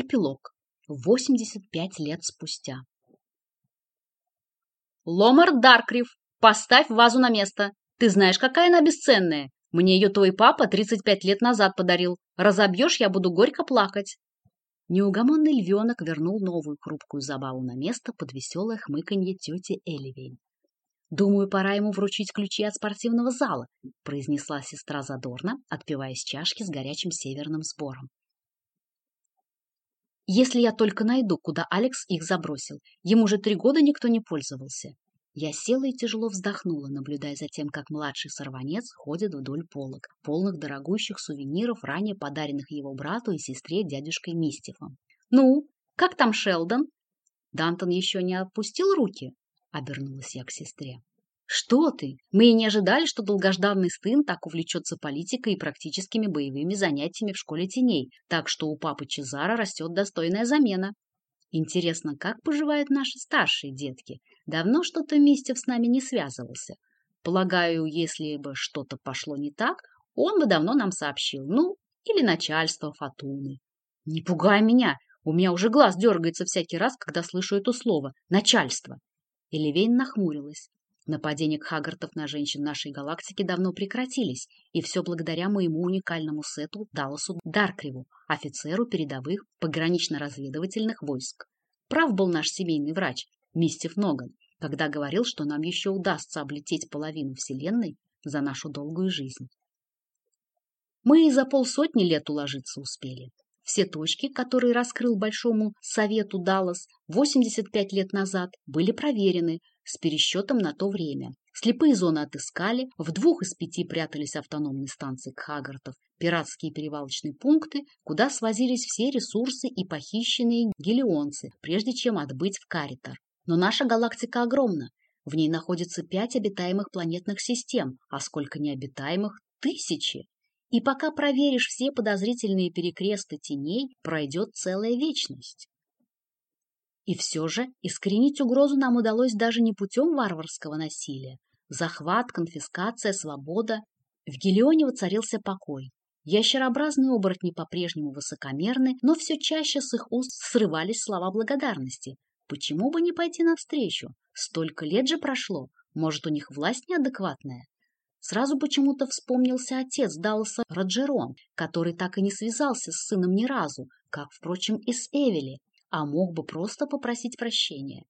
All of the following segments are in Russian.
Эпилог. 85 лет спустя. Ломар Даркрив, поставь вазу на место. Ты знаешь, какая она бесценная. Мне ее твой папа 35 лет назад подарил. Разобьешь, я буду горько плакать. Неугомонный львенок вернул новую хрупкую забаву на место под веселое хмыканье тети Эливейн. «Думаю, пора ему вручить ключи от спортивного зала», произнесла сестра задорно, отпивая из чашки с горячим северным сбором. «Если я только найду, куда Алекс их забросил. Ему же три года никто не пользовался». Я села и тяжело вздохнула, наблюдая за тем, как младший сорванец ходит вдоль полок, полных дорогущих сувениров, ранее подаренных его брату и сестре дядюшкой Мистифом. «Ну, как там Шелдон?» «Дантон еще не опустил руки?» — обернулась я к сестре. «Что ты? Мы и не ожидали, что долгожданный сын так увлечется политикой и практическими боевыми занятиями в школе теней, так что у папы Чезара растет достойная замена. Интересно, как поживают наши старшие детки? Давно что-то Мистев с нами не связывался. Полагаю, если бы что-то пошло не так, он бы давно нам сообщил. Ну, или начальство Фатуны. Не пугай меня, у меня уже глаз дергается всякий раз, когда слышу это слово «начальство». Эливейн нахмурилась. Нападения Хагартов на женщин нашей галактики давно прекратились, и все благодаря моему уникальному сету Далласу Даркриву, офицеру передовых погранично-разведывательных войск. Прав был наш семейный врач, Мистев Ноган, когда говорил, что нам еще удастся облететь половину Вселенной за нашу долгую жизнь. Мы и за полсотни лет уложиться успели. Все точки, которые раскрыл Большому Совету Даллас 85 лет назад, были проверены с пересчетом на то время. Слепые зоны отыскали, в двух из пяти прятались автономные станции Кхагартов, пиратские перевалочные пункты, куда свозились все ресурсы и похищенные гелионцы, прежде чем отбыть в Каритар. Но наша галактика огромна. В ней находится пять обитаемых планетных систем, а сколько необитаемых – тысячи. И пока проверишь все подозрительные перекресты теней, пройдет целая вечность. И все же искоренить угрозу нам удалось даже не путем варварского насилия. Захват, конфискация, свобода. В Гелионе воцарился покой. Ящерообразные оборотни по-прежнему высокомерны, но все чаще с их уст срывались слова благодарности. Почему бы не пойти навстречу? Столько лет же прошло. Может, у них власть неадекватная? Сразу почему-то вспомнился отец Далласа Роджерон, который так и не связался с сыном ни разу, как, впрочем, и с Эвели, а мог бы просто попросить прощения.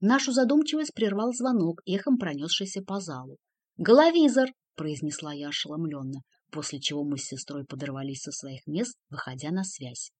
Нашу задумчивость прервал звонок, эхом пронесшийся по залу. «Головизор!» — произнесла я ошеломленно, после чего мы с сестрой подорвались со своих мест, выходя на связь.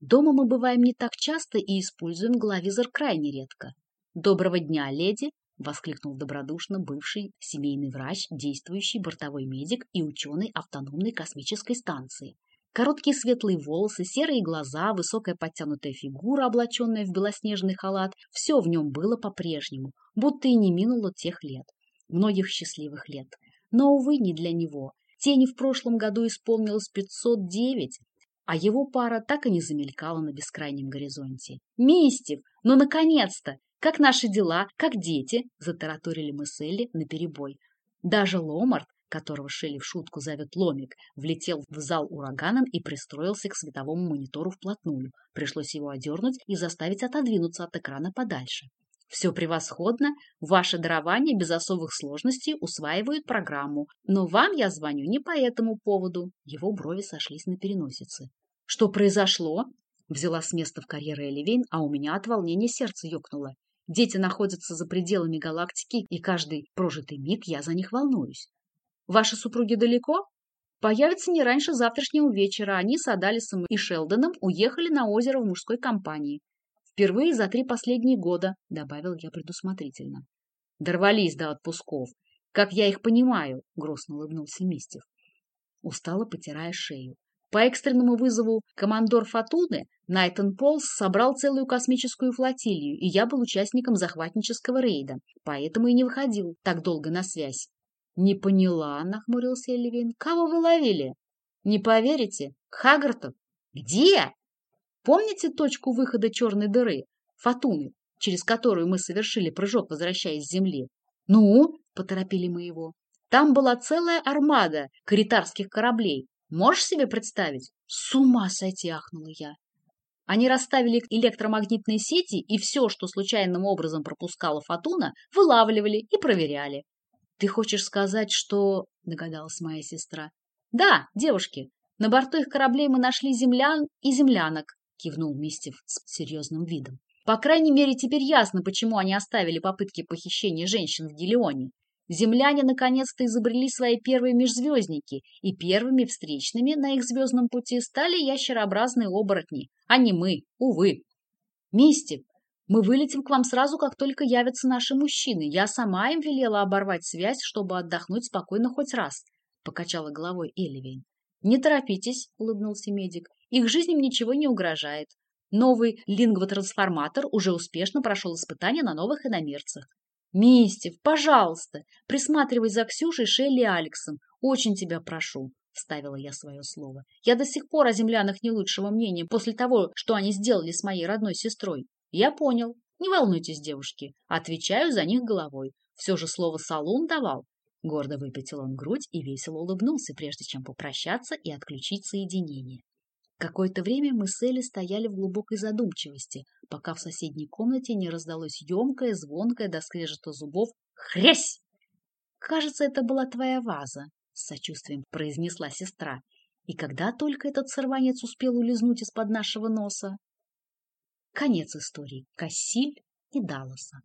Дома мы бываем не так часто и используем головизор крайне редко. «Доброго дня, леди!» Воскликнул добродушно бывший семейный врач, действующий бортовой медик и ученый автономной космической станции. Короткие светлые волосы, серые глаза, высокая подтянутая фигура, облаченная в белоснежный халат – все в нем было по-прежнему, будто и не минуло тех лет, многих счастливых лет. Но, увы, не для него. Тени в прошлом году исполнилось 509, а его пара так и не замелькала на бескрайнем горизонте. «Мистев! Ну, наконец-то! «Как наши дела? Как дети?» – затараторили мы с Элли наперебой. Даже Ломарт, которого Шелли в шутку зовет Ломик, влетел в зал ураганом и пристроился к световому монитору вплотную. Пришлось его одернуть и заставить отодвинуться от экрана подальше. Все превосходно, ваше дарование без особых сложностей усваивают программу, но вам я звоню не по этому поводу. Его брови сошлись на переносице. Что произошло? Взяла с места в карьере Эливейн, а у меня от волнения сердце ёкнуло. Дети находятся за пределами галактики, и каждый прожитый миг я за них волнуюсь. Ваши супруги далеко? Появятся не раньше завтрашнего вечера. Они с Адалисом и Шелдоном уехали на озеро в мужской компании. Впервые за три последние года, добавил я предусмотрительно. Дорвались до отпусков. Как я их понимаю, грустно улыбнулся Мистев. Устало потирая шею. По экстренному вызову командор Фатуны Найтон Полс собрал целую космическую флотилию, и я был участником захватнического рейда, поэтому и не выходил так долго на связь. «Не поняла», — нахмурился Эльвин. «Кого вы ловили?» «Не поверите? Хагартов». «Где?» «Помните точку выхода черной дыры, Фатуны, через которую мы совершили прыжок, возвращаясь с Земли?» «Ну?» — поторопили мы его. «Там была целая армада каритарских кораблей, Можешь себе представить? С ума сойти, ахнула я. Они расставили электромагнитные сети, и все, что случайным образом пропускала Фатуна, вылавливали и проверяли. «Ты хочешь сказать, что...» — догадалась моя сестра. «Да, девушки, на борту их кораблей мы нашли землян и землянок», — кивнул Мистев с серьезным видом. «По крайней мере, теперь ясно, почему они оставили попытки похищения женщин в Гелионе. Земляне наконец-то изобрели свои первые межзвездники, и первыми встречными на их звездном пути стали ящерообразные оборотни, а не мы, увы. Мистик, мы вылетим к вам сразу, как только явятся наши мужчины. Я сама им велела оборвать связь, чтобы отдохнуть спокойно хоть раз, — покачала головой Эливейн. Не торопитесь, — улыбнулся медик, — их жизням ничего не угрожает. Новый лингвотрансформатор уже успешно прошел испытания на новых иномерцах. «Мистев, пожалуйста, присматривай за Ксюшей, Шелли и Алексом. Очень тебя прошу», — вставила я свое слово. «Я до сих пор о землянах не лучшего мнения после того, что они сделали с моей родной сестрой. Я понял. Не волнуйтесь, девушки. Отвечаю за них головой. Все же слово «салун» давал». Гордо выпятил он грудь и весело улыбнулся, прежде чем попрощаться и отключить соединение. Какое-то время мы с Элли стояли в глубокой задумчивости, пока в соседней комнате не раздалось емкое, звонкое до скрежета зубов «Хрясь!». «Кажется, это была твоя ваза», — с сочувствием произнесла сестра. «И когда только этот сорванец успел улизнуть из-под нашего носа?» Конец истории Кассиль и Далласа.